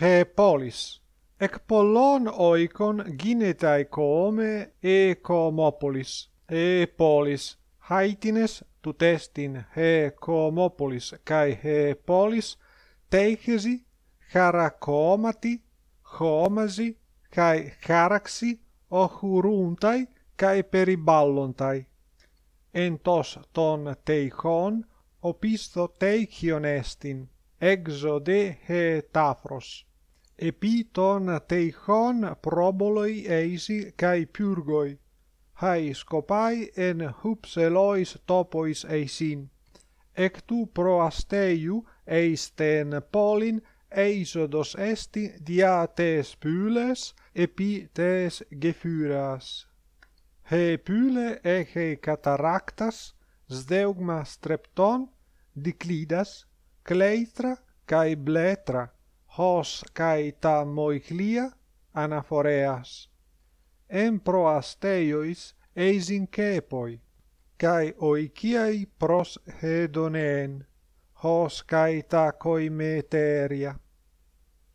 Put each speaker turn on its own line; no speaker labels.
he polis ek pollon oikon ginetai come e komopolis e polis haitines tu testin he komopolis kai he polis teichesi chara homasi kai charaxi ohuruntai kai periballontai. Entos ton teichon opisto teichionestin exode he tafros epiton teichon proboloi eisi kai pyrgoi hai scopai en hupselois topois eisin. Ectu proasteiu eisten polin eisodos esti dia tes pyles epi tes gefyras he pyle eche kataraktas sdeugma strepton diklidas kleitra kai bletra hos kai ta moiklia anaphoreas en proasteiois eisin kepoi kai oikiai pros hedoneen. Hos kai ta koimeteria